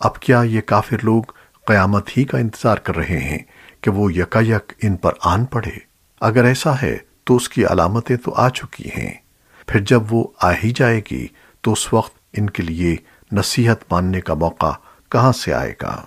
اب کیا یہ کافر لوگ قیامت ہی کا انتظار کر رہے ہیں کہ وہ یکا یک ان پر آن پڑے اگر ایسا ہے تو اس کی علامتیں تو آ چکی ہیں۔ پھر جب وہ آ ہی جائے گی تو اس وقت ان کے لیے نصیحت ماننے کا موقع کہاں سے آئے گا؟